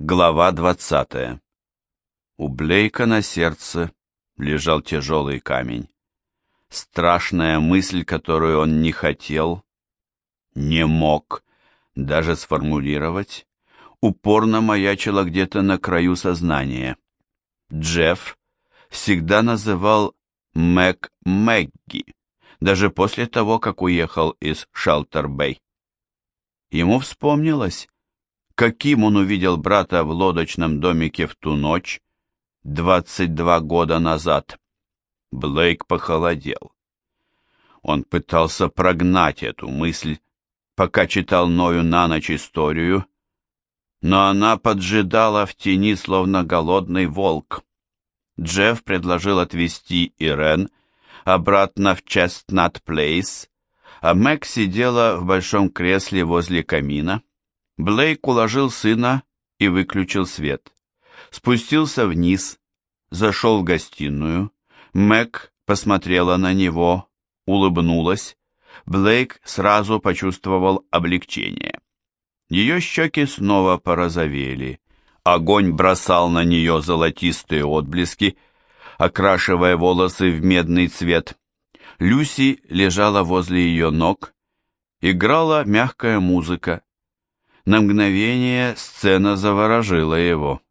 Глава 20. У Блейка на сердце лежал тяжелый камень. Страшная мысль, которую он не хотел, не мог даже сформулировать, упорно маячила где-то на краю сознания. Джефф всегда называл Мэг Мэгги, даже после того, как уехал из Шалтер-Бэй. Ему вспомнилось, каким он увидел брата в лодочном домике в ту ночь, 22 года назад. Блейк похолодел. Он пытался прогнать эту мысль, пока читал Ною на ночь историю, но она поджидала в тени, словно голодный волк. Джефф предложил отвезти Ирен обратно в Честнат Плейс, а Мэг сидела в большом кресле возле камина. Блейк уложил сына и выключил свет. Спустился вниз, зашел в гостиную. Мэг посмотрела на него, улыбнулась. Блейк сразу почувствовал облегчение. Ее щеки снова порозовели. Огонь бросал на нее золотистые отблески, окрашивая волосы в медный цвет. Люси лежала возле ее ног. Играла мягкая музыка. На мгновение сцена заворожила его.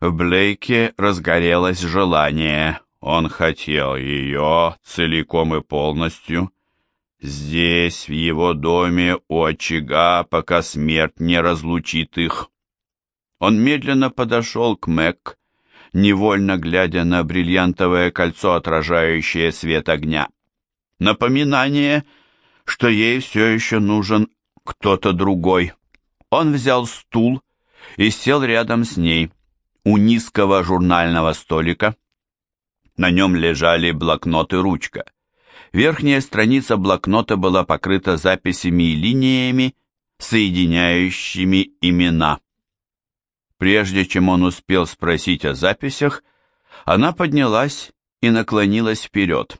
В Блейке разгорелось желание. Он хотел ее целиком и полностью. Здесь, в его доме, у очага, пока смерть не разлучит их. Он медленно подошел к Мэг, невольно глядя на бриллиантовое кольцо, отражающее свет огня. Напоминание, что ей все еще нужен кто-то другой. Он взял стул и сел рядом с ней, у низкого журнального столика. На нем лежали блокнот и ручка. Верхняя страница блокнота была покрыта записями и линиями, соединяющими имена. Прежде чем он успел спросить о записях, она поднялась и наклонилась вперед.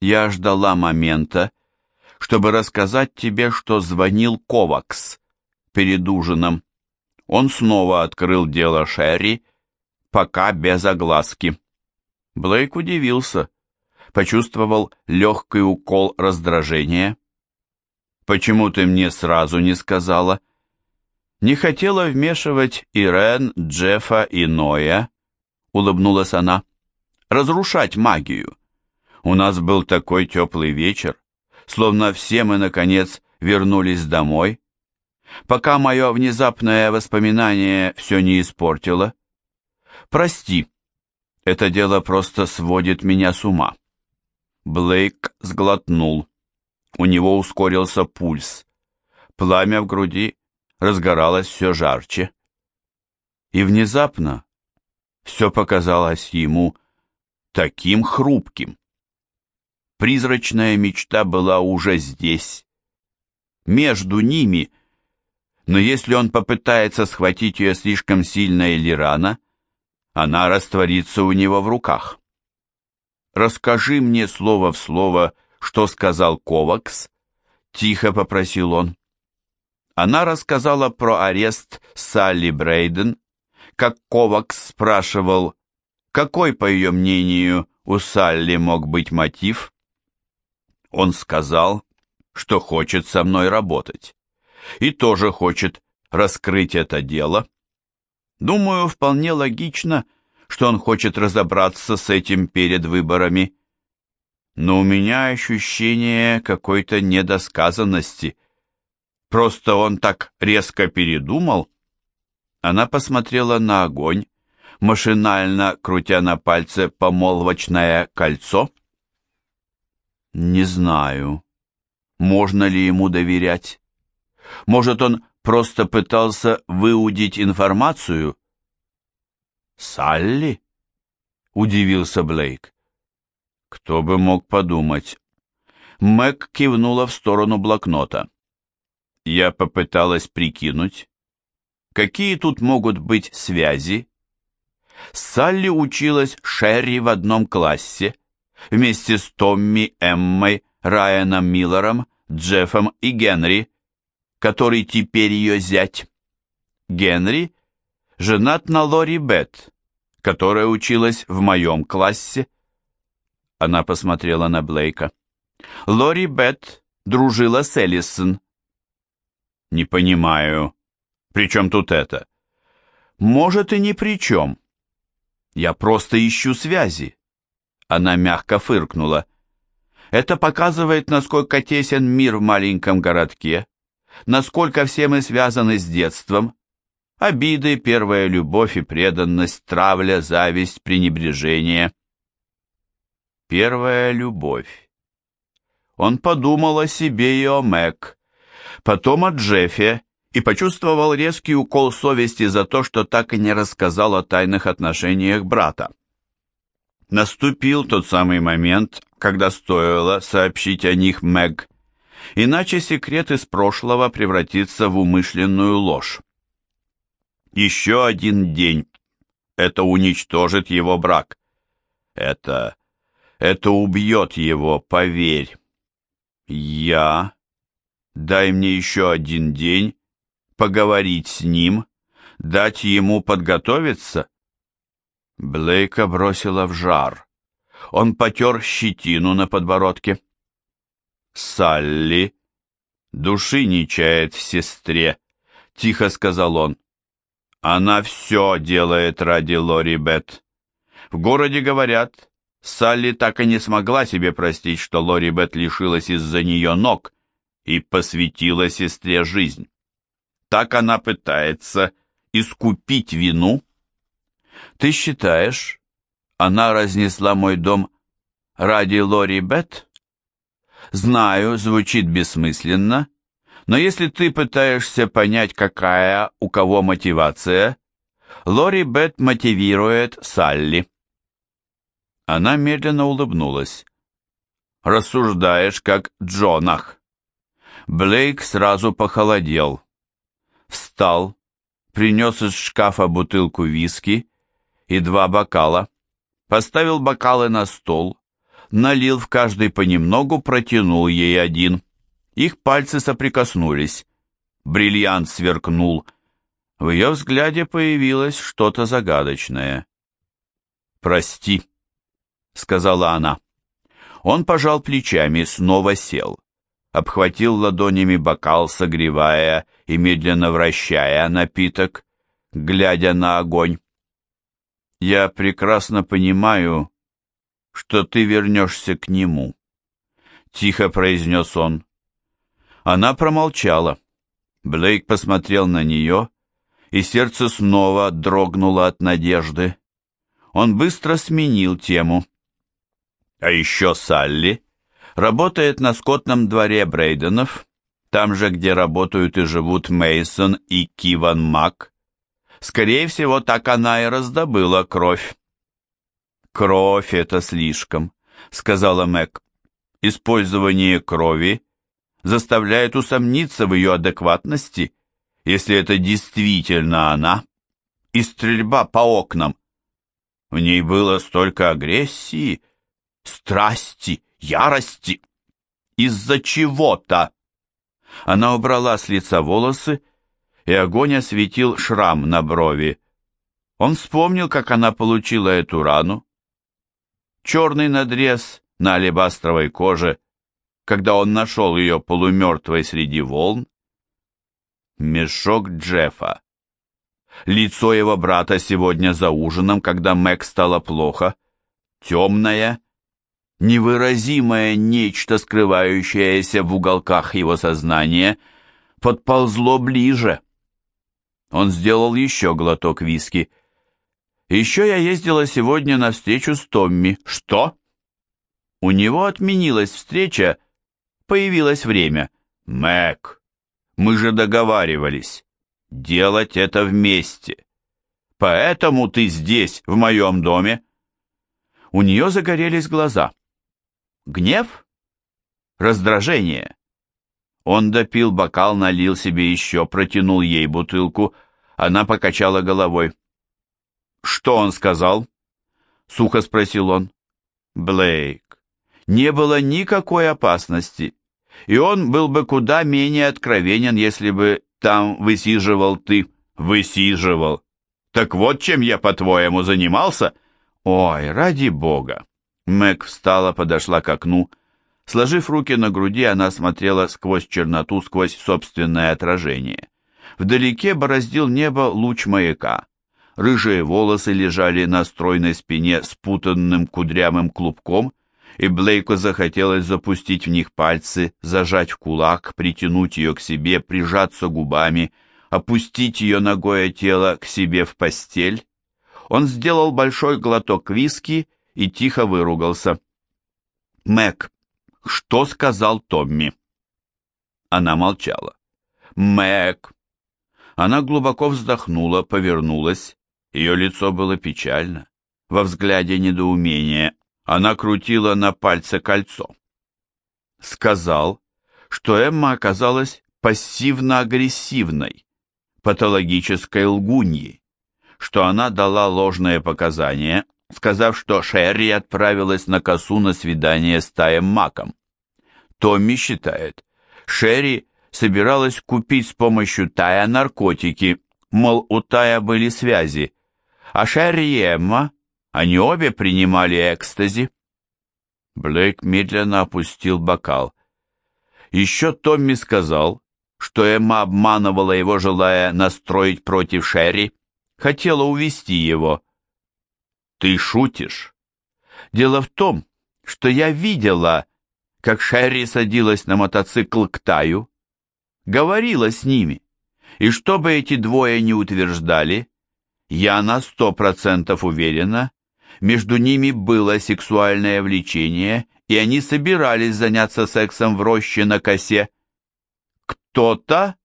«Я ждала момента, чтобы рассказать тебе, что звонил Ковакс перед ужином. Он снова открыл дело Шерри, пока без огласки. Блейк удивился, почувствовал легкий укол раздражения. «Почему ты мне сразу не сказала?» «Не хотела вмешивать Ирен, Джеффа и Ноя», — улыбнулась она. «Разрушать магию. У нас был такой теплый вечер, словно все мы, наконец, вернулись домой, пока мое внезапное воспоминание все не испортило. Прости, это дело просто сводит меня с ума. Блейк сглотнул. У него ускорился пульс. Пламя в груди разгоралось все жарче. И внезапно все показалось ему таким хрупким. Призрачная мечта была уже здесь. Между ними но если он попытается схватить ее слишком сильно или рано, она растворится у него в руках. «Расскажи мне слово в слово, что сказал Ковакс», — тихо попросил он. Она рассказала про арест Салли Брейден, как Ковакс спрашивал, какой, по ее мнению, у Салли мог быть мотив. Он сказал, что хочет со мной работать и тоже хочет раскрыть это дело. Думаю, вполне логично, что он хочет разобраться с этим перед выборами. Но у меня ощущение какой-то недосказанности. Просто он так резко передумал. Она посмотрела на огонь, машинально крутя на пальце помолвочное кольцо. Не знаю, можно ли ему доверять. Может, он просто пытался выудить информацию? «Салли?» — удивился Блейк. «Кто бы мог подумать?» Мэг кивнула в сторону блокнота. Я попыталась прикинуть, какие тут могут быть связи. Салли училась Шерри в одном классе, вместе с Томми, Эммой, Райаном Миллером, Джеффом и Генри, который теперь ее зять. Генри женат на Лори Бет, которая училась в моем классе. Она посмотрела на Блейка. Лори Бет дружила с Эллисон. Не понимаю, при чем тут это? Может и ни при чем. Я просто ищу связи. Она мягко фыркнула. Это показывает, насколько тесен мир в маленьком городке, насколько все мы связаны с детством. Обиды, первая любовь и преданность, травля, зависть, пренебрежение. Первая любовь. Он подумал о себе и о Мэг, потом о Джеффе и почувствовал резкий укол совести за то, что так и не рассказал о тайных отношениях брата. Наступил тот самый момент, когда стоило сообщить о них Мэг, иначе секрет из прошлого превратится в умышленную ложь. Еще один день. Это уничтожит его брак. Это... это убьет его, поверь. Я... Дай мне еще один день, поговорить с ним, дать ему подготовиться. Блейка бросила в жар. Он потер щетину на подбородке. «Салли души не чает в сестре», — тихо сказал он. «Она все делает ради Лори Бет. В городе говорят, Салли так и не смогла себе простить, что Лори Бет лишилась из-за нее ног и посвятила сестре жизнь. Так она пытается искупить вину. Ты считаешь, она разнесла мой дом ради Лори Бет? Знаю, звучит бессмысленно, но если ты пытаешься понять, какая у кого мотивация, Лори Бет мотивирует Салли. Она медленно улыбнулась. Рассуждаешь, как Джонах. Блейк сразу похолодел. Встал, принес из шкафа бутылку виски и два бокала поставил бокалы на стол, налил в каждый понемногу, протянул ей один. Их пальцы соприкоснулись. Бриллиант сверкнул. В ее взгляде появилось что-то загадочное. «Прости», — сказала она. Он пожал плечами, снова сел. Обхватил ладонями бокал, согревая и медленно вращая напиток, глядя на огонь. Я прекрасно понимаю, что ты вернешься к нему, — тихо произнес он. Она промолчала. Блейк посмотрел на нее, и сердце снова дрогнуло от надежды. Он быстро сменил тему. А еще Салли работает на скотном дворе Брейденов, там же, где работают и живут Мейсон и Киван Мак. Скорее всего, так она и раздобыла кровь. «Кровь — это слишком», — сказала Мэг. «Использование крови заставляет усомниться в ее адекватности, если это действительно она, и стрельба по окнам. В ней было столько агрессии, страсти, ярости. Из-за чего-то». Она убрала с лица волосы и огонь осветил шрам на брови. Он вспомнил, как она получила эту рану. Черный надрез на алебастровой коже, когда он нашел ее полумертвой среди волн. Мешок Джеффа. Лицо его брата сегодня за ужином, когда Мэг стало плохо, темное, невыразимое нечто, скрывающееся в уголках его сознания, подползло ближе. Он сделал еще глоток виски. «Еще я ездила сегодня на встречу с Томми». «Что?» «У него отменилась встреча, появилось время». «Мэг, мы же договаривались делать это вместе. Поэтому ты здесь, в моем доме». У нее загорелись глаза. «Гнев? Раздражение?» Он допил бокал, налил себе еще, протянул ей бутылку. Она покачала головой. «Что он сказал?» Сухо спросил он. «Блейк, не было никакой опасности, и он был бы куда менее откровенен, если бы там высиживал ты. Высиживал. Так вот чем я, по-твоему, занимался? Ой, ради бога. Мэг встала, подошла к окну. Сложив руки на груди, она смотрела сквозь черноту, сквозь собственное отражение. Вдалеке бороздил небо луч маяка. Рыжие волосы лежали на стройной спине спутанным кудрявым клубком, и Блейку захотелось запустить в них пальцы, зажать в кулак, притянуть ее к себе, прижаться губами, опустить ее ногое тело к себе в постель. Он сделал большой глоток виски и тихо выругался. «Мэг, что сказал Томми?» Она молчала. «Мэг!» Она глубоко вздохнула, повернулась. Ее лицо было печально. Во взгляде недоумение. Она крутила на пальце кольцо. Сказал, что Эмма оказалась пассивно-агрессивной, патологической лгуньей, что она дала ложные показания, сказав, что Шерри отправилась на косу на свидание с Таем Маком. Томми считает, Шерри собиралась купить с помощью Тая наркотики, мол, у Тая были связи, а Шерри и Эмма они обе принимали экстази. Блейк медленно опустил бокал. Еще Томми сказал, что Эмма обманывала его, желая настроить против Шерри, хотела увести его. «Ты шутишь?» «Дело в том, что я видела, как Шерри садилась на мотоцикл к Таю, говорила с ними, и что бы эти двое не утверждали, я на сто процентов уверена, между ними было сексуальное влечение, и они собирались заняться сексом в роще на косе. Кто-то,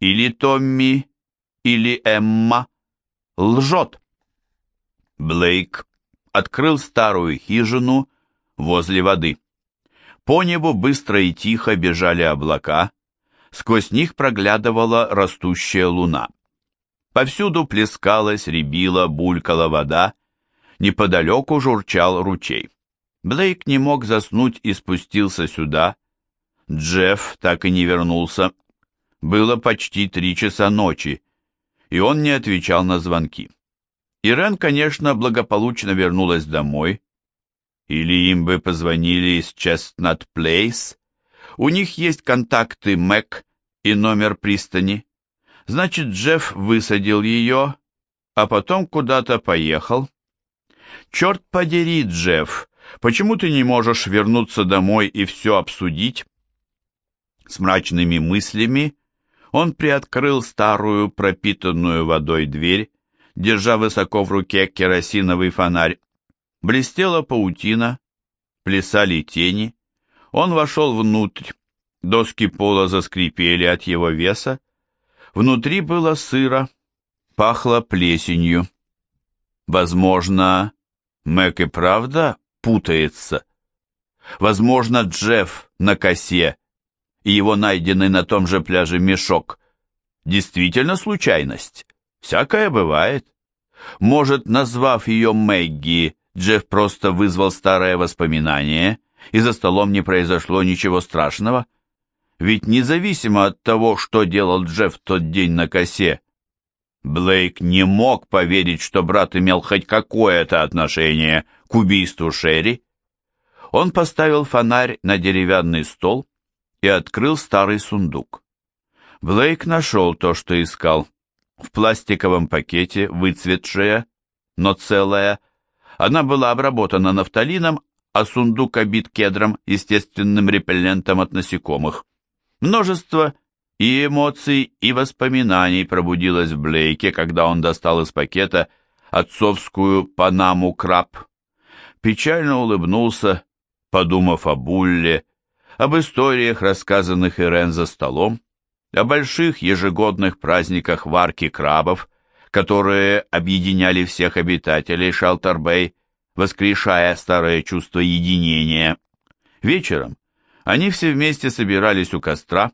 или Томми, или Эмма, лжет. Блейк открыл старую хижину возле воды. По небу быстро и тихо бежали облака, сквозь них проглядывала растущая луна. Повсюду плескалась, рябила, булькала вода, Неподалеку журчал ручей. Блейк не мог заснуть и спустился сюда. Джефф так и не вернулся. Было почти три часа ночи, и он не отвечал на звонки. Ирен, конечно, благополучно вернулась домой. Или им бы позвонили из Честнат Плейс. У них есть контакты Мэг и номер пристани. Значит, Джефф высадил ее, а потом куда-то поехал. «Черт подери, Джефф, почему ты не можешь вернуться домой и все обсудить?» С мрачными мыслями он приоткрыл старую пропитанную водой дверь, держа высоко в руке керосиновый фонарь. Блестела паутина, плясали тени. Он вошел внутрь, доски пола заскрипели от его веса. Внутри было сыро, пахло плесенью. Возможно, Мэг и правда путается. Возможно, Джефф на косе и его найденный на том же пляже мешок действительно случайность. Всякое бывает. Может, назвав ее Мэгги, Джефф просто вызвал старое воспоминание, и за столом не произошло ничего страшного? Ведь независимо от того, что делал Джефф в тот день на косе, Блейк не мог поверить, что брат имел хоть какое-то отношение к убийству Шерри. Он поставил фонарь на деревянный стол и открыл старый сундук. Блейк нашел то, что искал. В пластиковом пакете, выцветшая, но целая. Она была обработана нафталином, а сундук обит кедром, естественным репеллентом от насекомых. Множество и эмоций, и воспоминаний пробудилось в Блейке, когда он достал из пакета отцовскую панаму краб. Печально улыбнулся, подумав о Булле, об историях, рассказанных Ирен за столом, о больших ежегодных праздниках варки крабов, которые объединяли всех обитателей Шалтарбей, воскрешая старое чувство единения. Вечером они все вместе собирались у костра,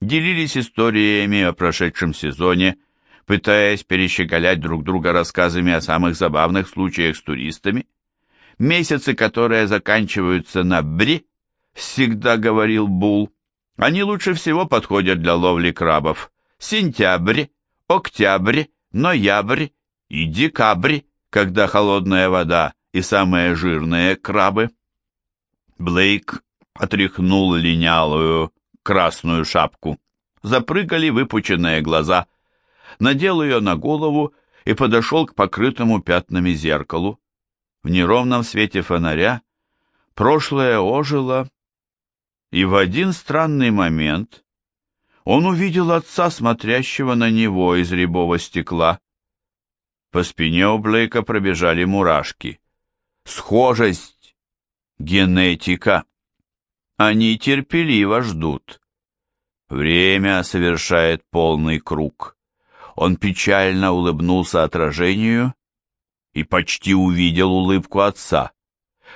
делились историями о прошедшем сезоне, пытаясь перещеголять друг друга рассказами о самых забавных случаях с туристами. Месяцы, которые заканчиваются на «бри», всегда говорил Бул, они лучше всего подходят для ловли крабов. Сентябрь, октябрь, ноябрь и декабрь, когда холодная вода и самые жирные крабы. Блейк отряхнул линялую красную шапку. Запрыгали выпученные глаза. Надел ее на голову и подошел к покрытому пятнами зеркалу. В неровном свете фонаря прошлое ожило, и в один странный момент он увидел отца, смотрящего на него из рябого стекла. По спине у Блейка пробежали мурашки. Схожесть, генетика. Они терпеливо ждут. Время совершает полный круг. Он печально улыбнулся отражению и почти увидел улыбку отца.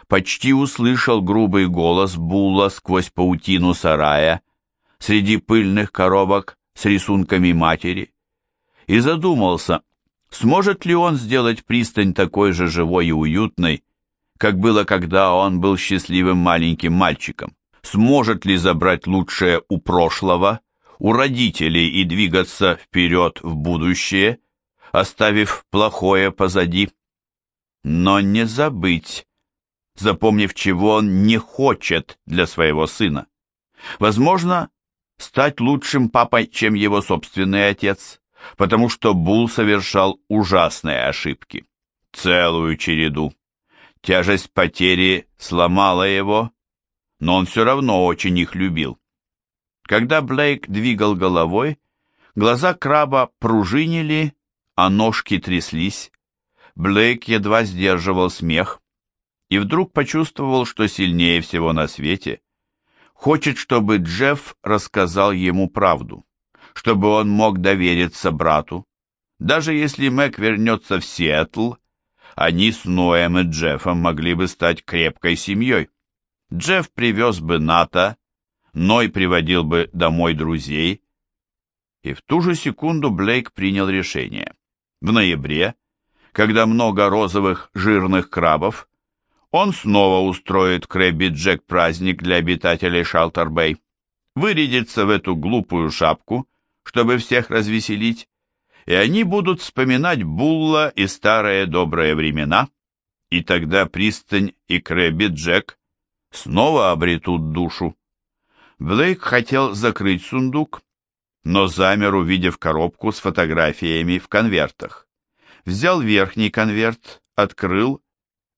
Почти услышал грубый голос Булла сквозь паутину сарая, среди пыльных коробок с рисунками матери, и задумался, сможет ли он сделать пристань такой же живой и уютной, как было, когда он был счастливым маленьким мальчиком. Сможет ли забрать лучшее у прошлого, у родителей и двигаться вперед в будущее, оставив плохое позади? Но не забыть, запомнив, чего он не хочет для своего сына. Возможно, стать лучшим папой, чем его собственный отец, потому что Бул совершал ужасные ошибки, целую череду. Тяжесть потери сломала его, но он все равно очень их любил. Когда Блейк двигал головой, глаза краба пружинили, а ножки тряслись. Блейк едва сдерживал смех и вдруг почувствовал, что сильнее всего на свете хочет, чтобы Джефф рассказал ему правду, чтобы он мог довериться брату. Даже если Мэг вернется в Сиэтл, они с Ноем и Джеффом могли бы стать крепкой семьей. Джефф привез бы Ната, Ной приводил бы домой друзей. И в ту же секунду Блейк принял решение. В ноябре, когда много розовых жирных крабов, он снова устроит Крэбби Джек праздник для обитателей Шалтер-Бэй, вырядится в эту глупую шапку, чтобы всех развеселить, и они будут вспоминать Булла и старые добрые времена, и тогда пристань и Крэбби Джек снова обретут душу. Блейк хотел закрыть сундук, но замер, увидев коробку с фотографиями в конвертах. Взял верхний конверт, открыл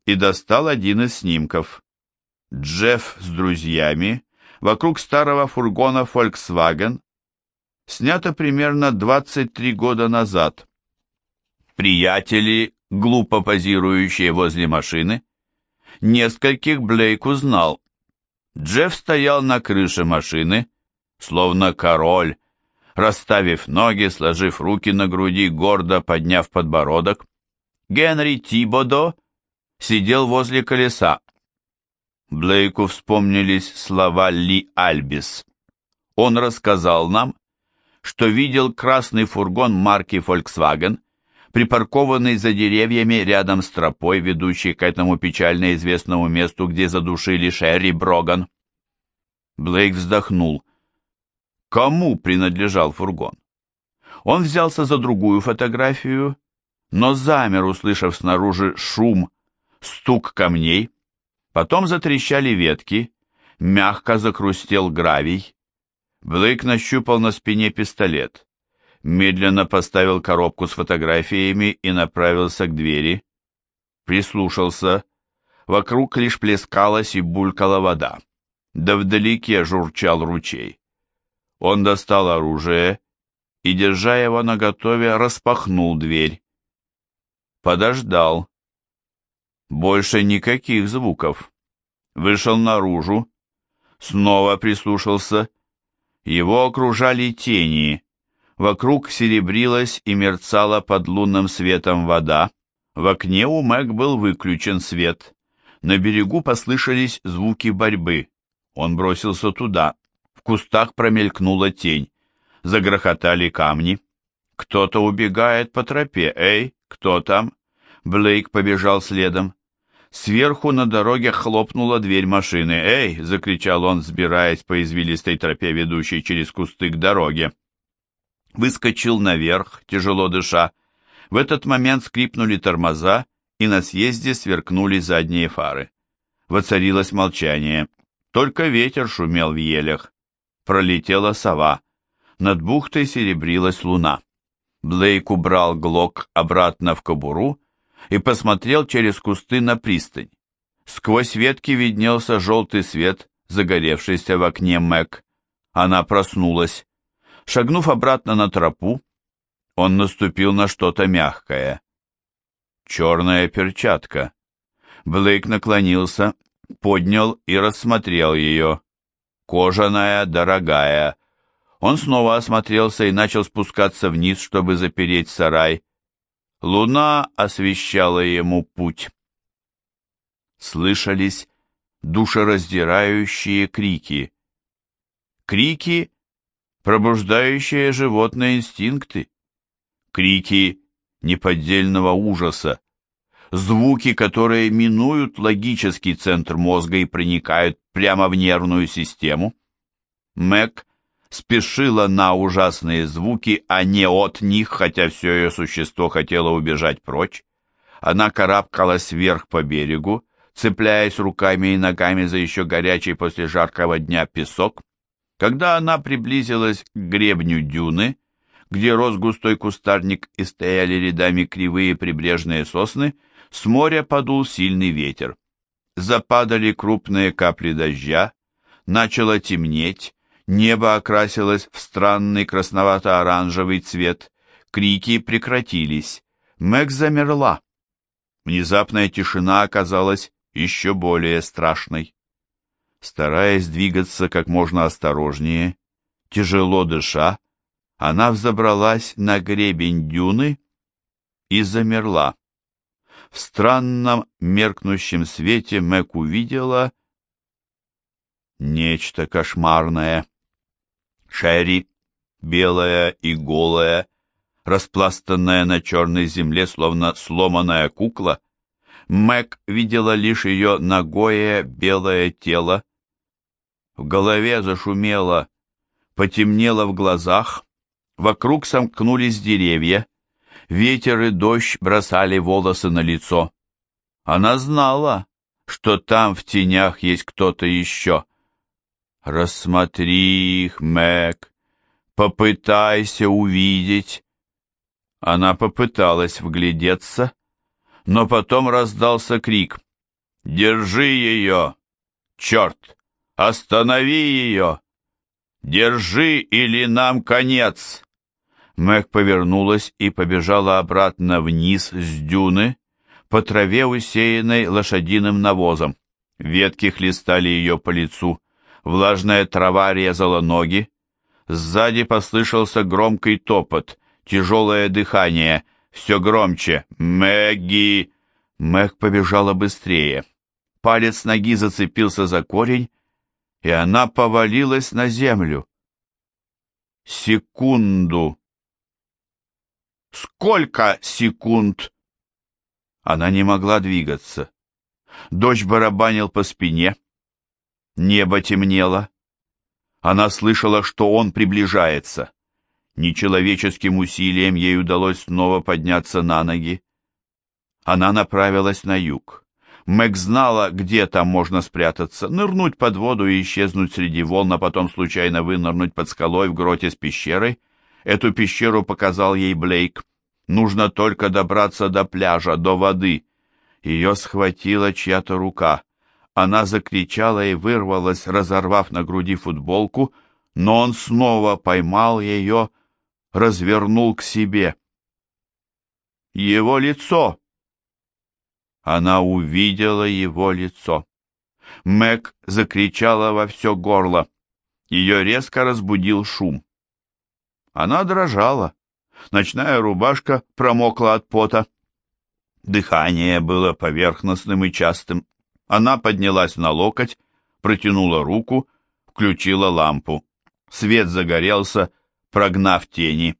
и достал один из снимков. Джефф с друзьями вокруг старого фургона Volkswagen снято примерно 23 года назад. Приятели, глупо позирующие возле машины, Нескольких Блейк узнал. Джефф стоял на крыше машины, словно король, расставив ноги, сложив руки на груди, гордо подняв подбородок. Генри Тибодо сидел возле колеса. Блейку вспомнились слова Ли Альбис. Он рассказал нам, что видел красный фургон марки Volkswagen припаркованный за деревьями рядом с тропой, ведущей к этому печально известному месту, где задушили Шерри Броган. Блейк вздохнул. Кому принадлежал фургон? Он взялся за другую фотографию, но замер, услышав снаружи шум, стук камней. Потом затрещали ветки, мягко закрустел гравий. Блейк нащупал на спине пистолет медленно поставил коробку с фотографиями и направился к двери. Прислушался. Вокруг лишь плескалась и булькала вода. Да вдалеке журчал ручей. Он достал оружие и, держа его наготове, распахнул дверь. Подождал. Больше никаких звуков. Вышел наружу, снова прислушался. Его окружали тени, Вокруг серебрилась и мерцала под лунным светом вода. В окне у Мэг был выключен свет. На берегу послышались звуки борьбы. Он бросился туда. В кустах промелькнула тень. Загрохотали камни. Кто-то убегает по тропе. «Эй, кто там?» Блейк побежал следом. Сверху на дороге хлопнула дверь машины. «Эй!» — закричал он, сбираясь по извилистой тропе, ведущей через кусты к дороге выскочил наверх, тяжело дыша. В этот момент скрипнули тормоза, и на съезде сверкнули задние фары. Воцарилось молчание. Только ветер шумел в елях. Пролетела сова. Над бухтой серебрилась луна. Блейк убрал глок обратно в кобуру и посмотрел через кусты на пристань. Сквозь ветки виднелся желтый свет, загоревшийся в окне Мэг. Она проснулась. Шагнув обратно на тропу, он наступил на что-то мягкое. Черная перчатка. Блейк наклонился, поднял и рассмотрел ее. Кожаная, дорогая. Он снова осмотрелся и начал спускаться вниз, чтобы запереть сарай. Луна освещала ему путь. Слышались душераздирающие крики. Крики, пробуждающие животные инстинкты. Крики неподдельного ужаса. Звуки, которые минуют логический центр мозга и проникают прямо в нервную систему. Мэг спешила на ужасные звуки, а не от них, хотя все ее существо хотело убежать прочь. Она карабкалась вверх по берегу, цепляясь руками и ногами за еще горячий после жаркого дня песок. Когда она приблизилась к гребню дюны, где рос густой кустарник и стояли рядами кривые прибрежные сосны, с моря подул сильный ветер. Западали крупные капли дождя, начало темнеть, Небо окрасилось в странный красновато-оранжевый цвет. Крики прекратились. Мэг замерла. Внезапная тишина оказалась еще более страшной. Стараясь двигаться как можно осторожнее, тяжело дыша, она взобралась на гребень дюны и замерла. В странном меркнущем свете Мэг увидела нечто кошмарное. Шерри, белая и голая, распластанная на черной земле, словно сломанная кукла. Мэг видела лишь ее ногое белое тело. В голове зашумело, потемнело в глазах, вокруг сомкнулись деревья, ветер и дождь бросали волосы на лицо. Она знала, что там в тенях есть кто-то еще. «Рассмотри их, Мэг, попытайся увидеть». Она попыталась вглядеться, но потом раздался крик. «Держи ее! Черт! Останови ее! Держи, или нам конец!» Мэг повернулась и побежала обратно вниз с дюны, по траве, усеянной лошадиным навозом. Ветки хлестали ее по лицу влажная трава резала ноги. Сзади послышался громкий топот, тяжелое дыхание, все громче. «Мэгги!» Мэг побежала быстрее. Палец ноги зацепился за корень, и она повалилась на землю. Секунду. Сколько секунд? Она не могла двигаться. Дождь барабанил по спине. Небо темнело. Она слышала, что он приближается. Нечеловеческим усилием ей удалось снова подняться на ноги. Она направилась на юг. Мэг знала, где там можно спрятаться, нырнуть под воду и исчезнуть среди волн, а потом случайно вынырнуть под скалой в гроте с пещерой. Эту пещеру показал ей Блейк. Нужно только добраться до пляжа, до воды. Ее схватила чья-то рука. Она закричала и вырвалась, разорвав на груди футболку, но он снова поймал ее, развернул к себе. Его лицо! Она увидела его лицо. Мэг закричала во все горло. Ее резко разбудил шум. Она дрожала. Ночная рубашка промокла от пота. Дыхание было поверхностным и частым. Она поднялась на локоть, протянула руку, включила лампу. Свет загорелся, прогнав тени.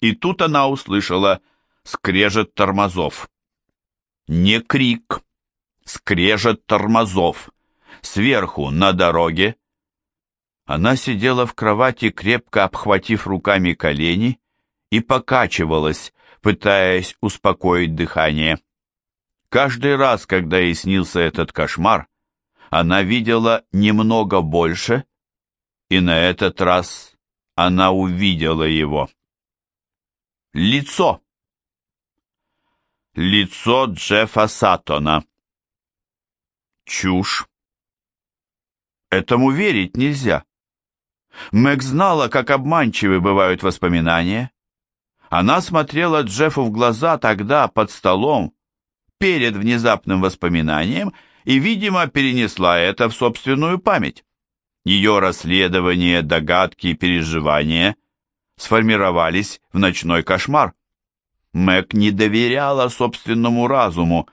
И тут она услышала скрежет тормозов. Не крик, скрежет тормозов. Сверху, на дороге. Она сидела в кровати, крепко обхватив руками колени, и покачивалась, пытаясь успокоить дыхание. Каждый раз, когда ей снился этот кошмар, она видела немного больше, и на этот раз она увидела его. Лицо. Лицо Джеффа Саттона. Чушь. Этому верить нельзя. Мэг знала, как обманчивы бывают воспоминания. Она смотрела Джеффу в глаза тогда, под столом, перед внезапным воспоминанием, и, видимо, перенесла это в собственную память. Ее расследования, догадки и переживания сформировались в ночной кошмар. Мэг не доверяла собственному разуму,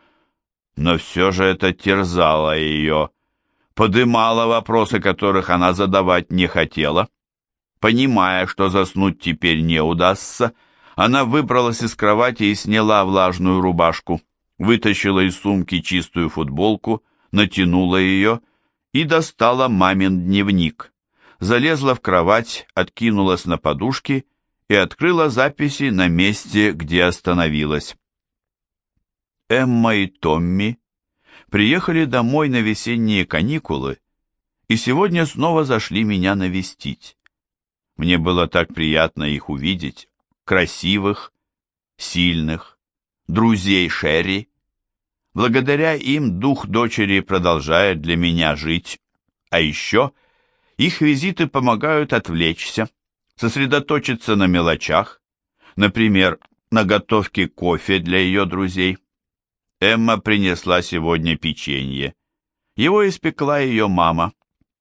но все же это терзало ее, подымало вопросы, которых она задавать не хотела. Понимая, что заснуть теперь не удастся, она выбралась из кровати и сняла влажную рубашку, вытащила из сумки чистую футболку, натянула ее и достала мамин дневник. Залезла в кровать, откинулась на подушки и открыла записи на месте, где остановилась. Эмма и Томми приехали домой на весенние каникулы и сегодня снова зашли меня навестить. Мне было так приятно их увидеть, красивых, сильных, друзей Шерри. Благодаря им дух дочери продолжает для меня жить, а еще их визиты помогают отвлечься, сосредоточиться на мелочах, например, на готовке кофе для ее друзей. Эмма принесла сегодня печенье. Его испекла ее мама.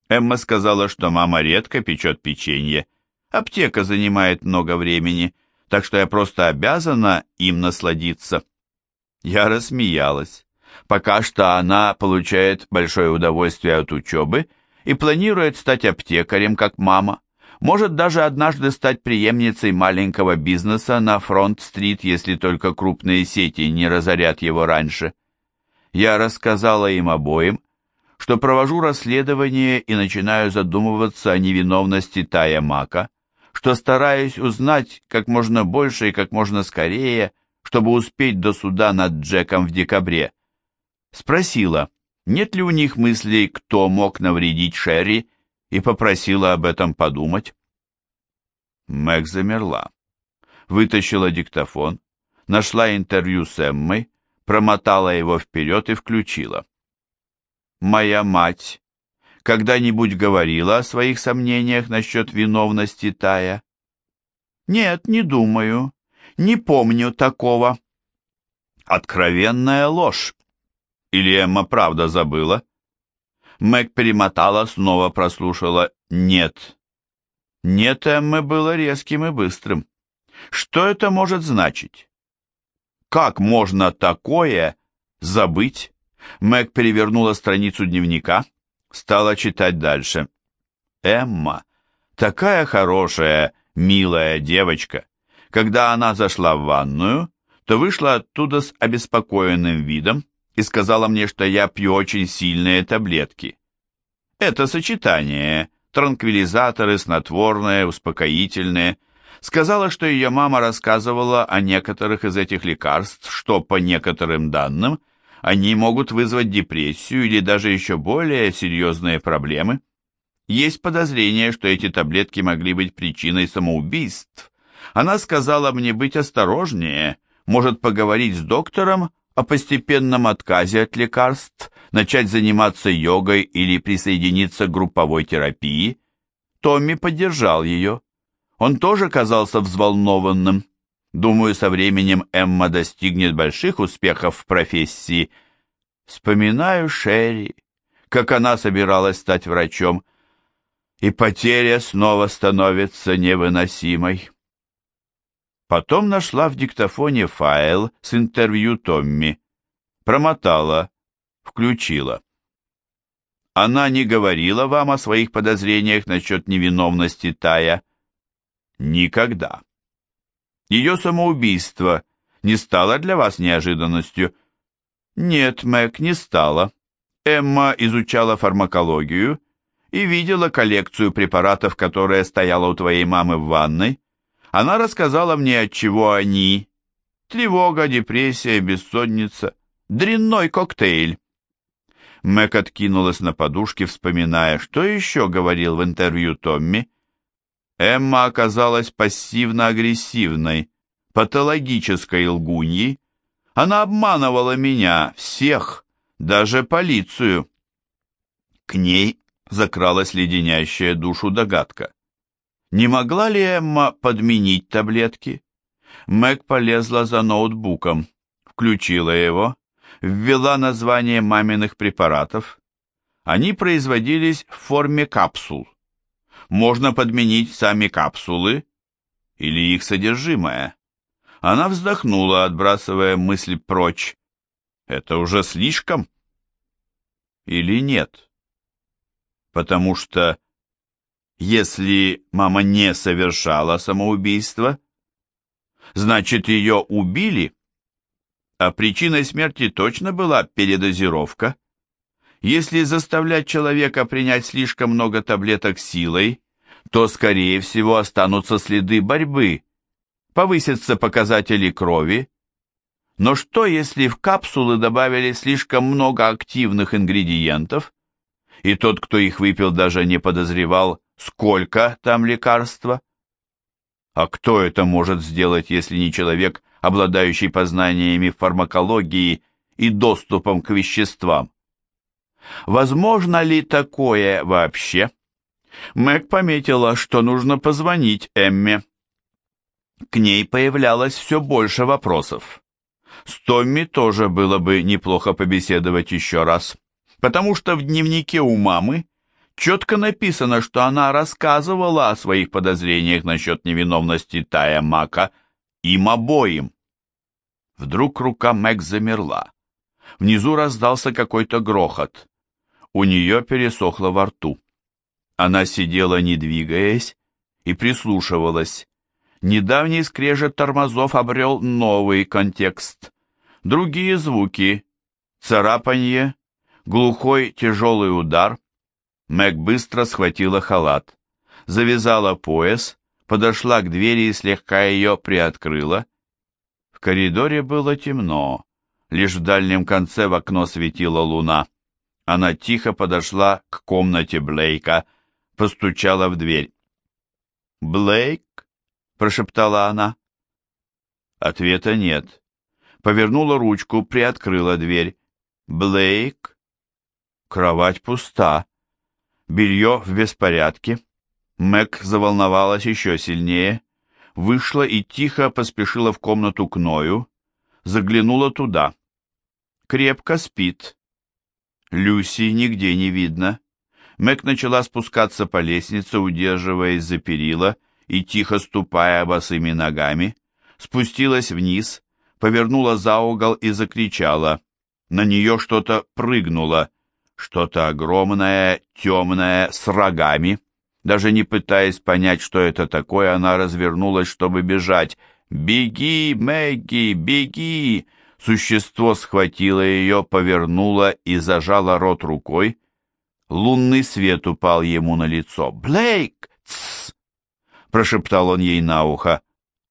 Эмма сказала, что мама редко печет печенье. Аптека занимает много времени, так что я просто обязана им насладиться. Я рассмеялась. Пока что она получает большое удовольствие от учебы и планирует стать аптекарем, как мама. Может даже однажды стать преемницей маленького бизнеса на Фронт-стрит, если только крупные сети не разорят его раньше. Я рассказала им обоим, что провожу расследование и начинаю задумываться о невиновности Тая Мака, что стараюсь узнать как можно больше и как можно скорее, чтобы успеть до суда над Джеком в декабре. Спросила, нет ли у них мыслей, кто мог навредить Шерри, и попросила об этом подумать. Мэг замерла. Вытащила диктофон, нашла интервью с Эммой, промотала его вперед и включила. «Моя мать когда-нибудь говорила о своих сомнениях насчет виновности Тая?» «Нет, не думаю. Не помню такого». «Откровенная ложь. Или Эмма правда забыла?» Мэг перемотала, снова прослушала «нет». «Нет» Эммы было резким и быстрым. Что это может значить? Как можно такое забыть? Мэг перевернула страницу дневника, стала читать дальше. Эмма, такая хорошая, милая девочка. Когда она зашла в ванную, то вышла оттуда с обеспокоенным видом, и сказала мне, что я пью очень сильные таблетки. Это сочетание, транквилизаторы, снотворные, успокоительные. Сказала, что ее мама рассказывала о некоторых из этих лекарств, что, по некоторым данным, они могут вызвать депрессию или даже еще более серьезные проблемы. Есть подозрение, что эти таблетки могли быть причиной самоубийств. Она сказала мне быть осторожнее, может поговорить с доктором о постепенном отказе от лекарств, начать заниматься йогой или присоединиться к групповой терапии, Томми поддержал ее. Он тоже казался взволнованным. Думаю, со временем Эмма достигнет больших успехов в профессии. Вспоминаю Шерри, как она собиралась стать врачом, и потеря снова становится невыносимой. Потом нашла в диктофоне файл с интервью Томми. Промотала, включила. Она не говорила вам о своих подозрениях насчет невиновности Тая? Никогда. Ее самоубийство не стало для вас неожиданностью? Нет, Мэг, не стало. Эмма изучала фармакологию и видела коллекцию препаратов, которая стояла у твоей мамы в ванной. Она рассказала мне, от чего они, Тревога, депрессия, бессонница. Дрянной коктейль. Мэг откинулась на подушке, вспоминая, что еще говорил в интервью Томми. Эмма оказалась пассивно-агрессивной, патологической лгуньей. Она обманывала меня, всех, даже полицию. К ней закралась леденящая душу догадка. Не могла ли Эмма подменить таблетки? Мэг полезла за ноутбуком, включила его, ввела название маминых препаратов. Они производились в форме капсул. Можно подменить сами капсулы или их содержимое. Она вздохнула, отбрасывая мысль прочь. Это уже слишком? Или нет? Потому что если мама не совершала самоубийство, значит ее убили? А причиной смерти точно была передозировка. Если заставлять человека принять слишком много таблеток силой, то, скорее всего, останутся следы борьбы, повысятся показатели крови. Но что, если в капсулы добавили слишком много активных ингредиентов, и тот, кто их выпил, даже не подозревал, сколько там лекарства? А кто это может сделать, если не человек, обладающий познаниями фармакологии и доступом к веществам. Возможно ли такое вообще? Мэг пометила, что нужно позвонить Эмме. К ней появлялось все больше вопросов. С Томми тоже было бы неплохо побеседовать еще раз, потому что в дневнике у мамы четко написано, что она рассказывала о своих подозрениях насчет невиновности Тая Мака им обоим. Вдруг рука Мэг замерла. Внизу раздался какой-то грохот. У нее пересохло во рту. Она сидела, не двигаясь, и прислушивалась. Недавний скрежет тормозов обрел новый контекст. Другие звуки. Царапанье, глухой тяжелый удар. Мэг быстро схватила халат. Завязала пояс, подошла к двери и слегка ее приоткрыла. В коридоре было темно, лишь в дальнем конце в окно светила луна. Она тихо подошла к комнате Блейка, постучала в дверь. «Блейк?» — прошептала она. Ответа нет. Повернула ручку, приоткрыла дверь. «Блейк?» Кровать пуста. Белье в беспорядке. Мэг заволновалась еще сильнее вышла и тихо поспешила в комнату к Ною, заглянула туда. Крепко спит. Люси нигде не видно. Мэг начала спускаться по лестнице, удерживаясь за перила и тихо ступая босыми ногами, спустилась вниз, повернула за угол и закричала. На нее что-то прыгнуло, что-то огромное, темное, с рогами. Даже не пытаясь понять, что это такое, она развернулась, чтобы бежать. «Беги, Мэгги, беги!» Существо схватило ее, повернуло и зажало рот рукой. Лунный свет упал ему на лицо. «Блейк! Тссс!» — прошептал он ей на ухо.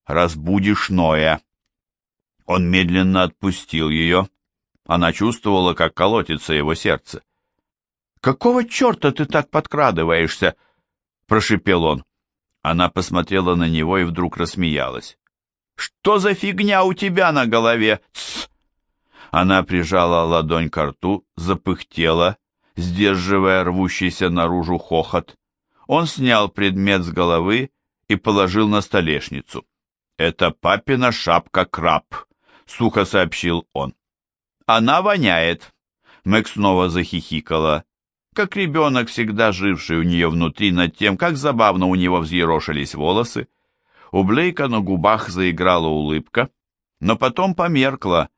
«Разбудишь Ноя!» Он медленно отпустил ее. Она чувствовала, как колотится его сердце. «Какого черта ты так подкрадываешься?» прошипел он. Она посмотрела на него и вдруг рассмеялась. «Что за фигня у тебя на голове? Тсс!» Она прижала ладонь к рту, запыхтела, сдерживая рвущийся наружу хохот. Он снял предмет с головы и положил на столешницу. «Это папина шапка-краб», — сухо сообщил он. «Она воняет». Мэг снова захихикала как ребенок, всегда живший у нее внутри над тем, как забавно у него взъерошились волосы. У Блейка на губах заиграла улыбка, но потом померкла,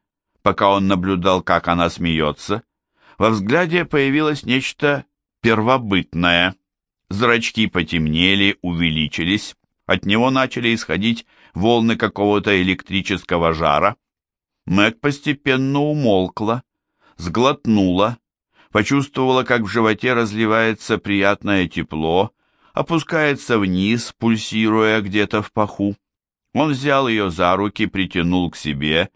пока он наблюдал, как она смеется. Во взгляде появилось нечто первобытное. Зрачки потемнели, увеличились, от него начали исходить волны какого-то электрического жара. Мэг постепенно умолкла, сглотнула, почувствовала, как в животе разливается приятное тепло, опускается вниз, пульсируя где-то в паху. Он взял ее за руки, притянул к себе,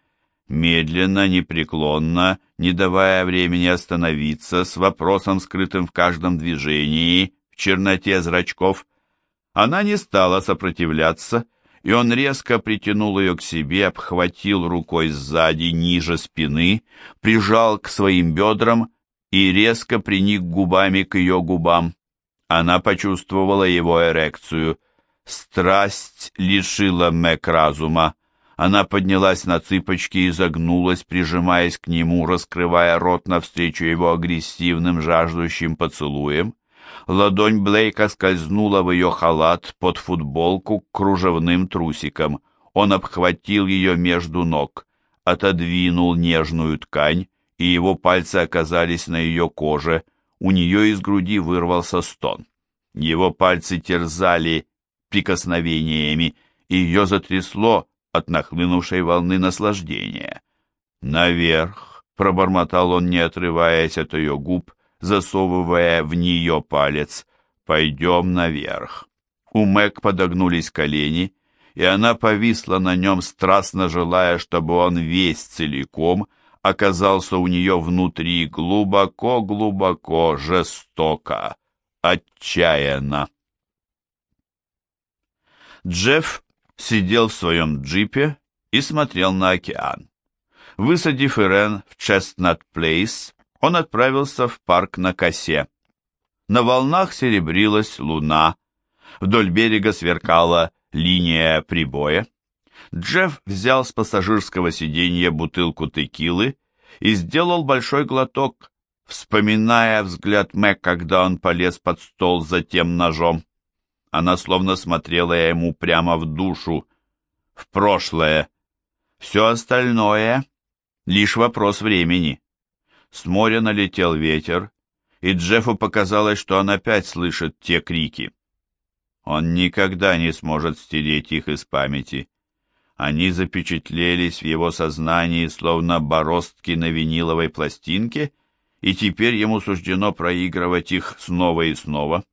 медленно, непреклонно, не давая времени остановиться, с вопросом, скрытым в каждом движении, в черноте зрачков. Она не стала сопротивляться, и он резко притянул ее к себе, обхватил рукой сзади, ниже спины, прижал к своим бедрам и резко приник губами к ее губам. Она почувствовала его эрекцию. Страсть лишила Мэг разума. Она поднялась на цыпочки и загнулась, прижимаясь к нему, раскрывая рот навстречу его агрессивным, жаждущим поцелуем. Ладонь Блейка скользнула в ее халат под футболку к кружевным трусикам. Он обхватил ее между ног, отодвинул нежную ткань, и его пальцы оказались на ее коже. У нее из груди вырвался стон. Его пальцы терзали прикосновениями, и ее затрясло от нахлынувшей волны наслаждения. «Наверх!» — пробормотал он, не отрываясь от ее губ, засовывая в нее палец. «Пойдем наверх». У Мэг подогнулись колени, и она повисла на нем, страстно желая, чтобы он весь целиком оказался у нее внутри глубоко-глубоко, жестоко, отчаянно. Джефф сидел в своем джипе и смотрел на океан. Высадив Ирен в Честнат-Плейс, он отправился в парк на косе. На волнах серебрилась луна, вдоль берега сверкала линия прибоя. Джефф взял с пассажирского сиденья бутылку текилы и сделал большой глоток, вспоминая взгляд Мэг, когда он полез под стол за тем ножом. Она словно смотрела ему прямо в душу, в прошлое. Все остальное — лишь вопрос времени. С моря налетел ветер, и Джеффу показалось, что он опять слышит те крики. Он никогда не сможет стереть их из памяти. Они запечатлелись в его сознании, словно бороздки на виниловой пластинке, и теперь ему суждено проигрывать их снова и снова.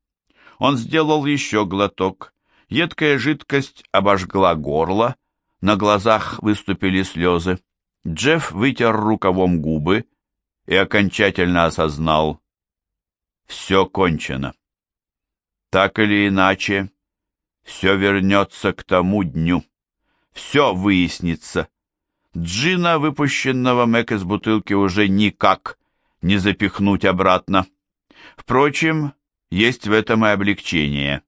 Он сделал еще глоток. Едкая жидкость обожгла горло, на глазах выступили слезы. Джефф вытер рукавом губы, и окончательно осознал – все кончено. Так или иначе, все вернется к тому дню. Все выяснится. Джина, выпущенного Мэг из бутылки, уже никак не запихнуть обратно. Впрочем, есть в этом и облегчение.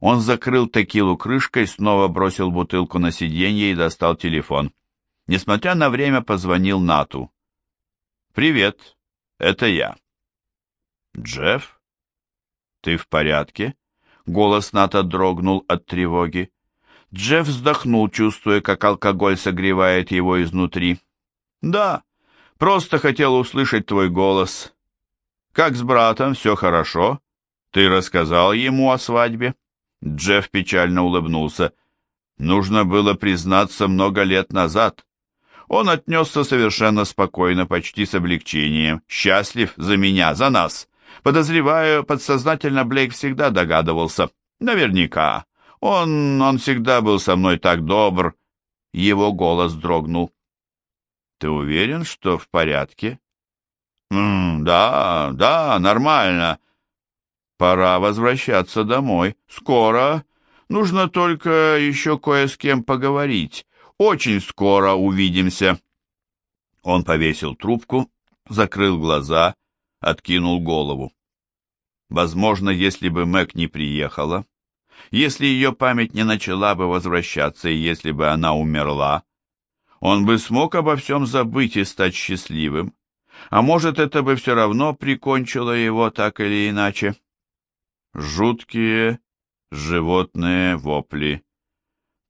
Он закрыл текилу крышкой, снова бросил бутылку на сиденье и достал телефон. Несмотря на время, позвонил Нату. «Привет, это я». «Джефф? Ты в порядке?» Голос Ната дрогнул от тревоги. Джефф вздохнул, чувствуя, как алкоголь согревает его изнутри. «Да, просто хотел услышать твой голос. Как с братом, все хорошо? Ты рассказал ему о свадьбе?» Джефф печально улыбнулся. «Нужно было признаться много лет назад. Он отнесся совершенно спокойно, почти с облегчением. Счастлив за меня, за нас. Подозреваю, подсознательно Блейк всегда догадывался. Наверняка. Он, он всегда был со мной так добр. Его голос дрогнул. Ты уверен, что в порядке? М да, да, нормально. Пора возвращаться домой. Скоро. Нужно только еще кое с кем поговорить. Очень скоро увидимся». Он повесил трубку, закрыл глаза, откинул голову. Возможно, если бы Мэг не приехала, если ее память не начала бы возвращаться и если бы она умерла, он бы смог обо всем забыть и стать счастливым. А может, это бы все равно прикончило его так или иначе. Жуткие животные вопли.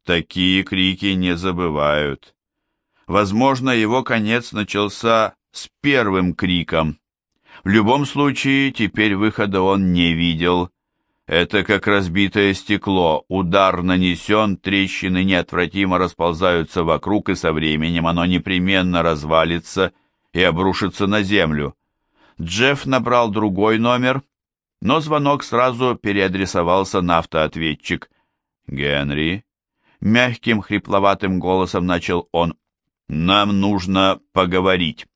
Такие крики не забывают. Возможно, его конец начался с первым криком. В любом случае, теперь выхода он не видел. Это как разбитое стекло. Удар нанесен, трещины неотвратимо расползаются вокруг, и со временем оно непременно развалится и обрушится на землю. Джефф набрал другой номер, но звонок сразу переадресовался на автоответчик. «Генри, Мягким, хрипловатым голосом начал он. «Нам нужно поговорить».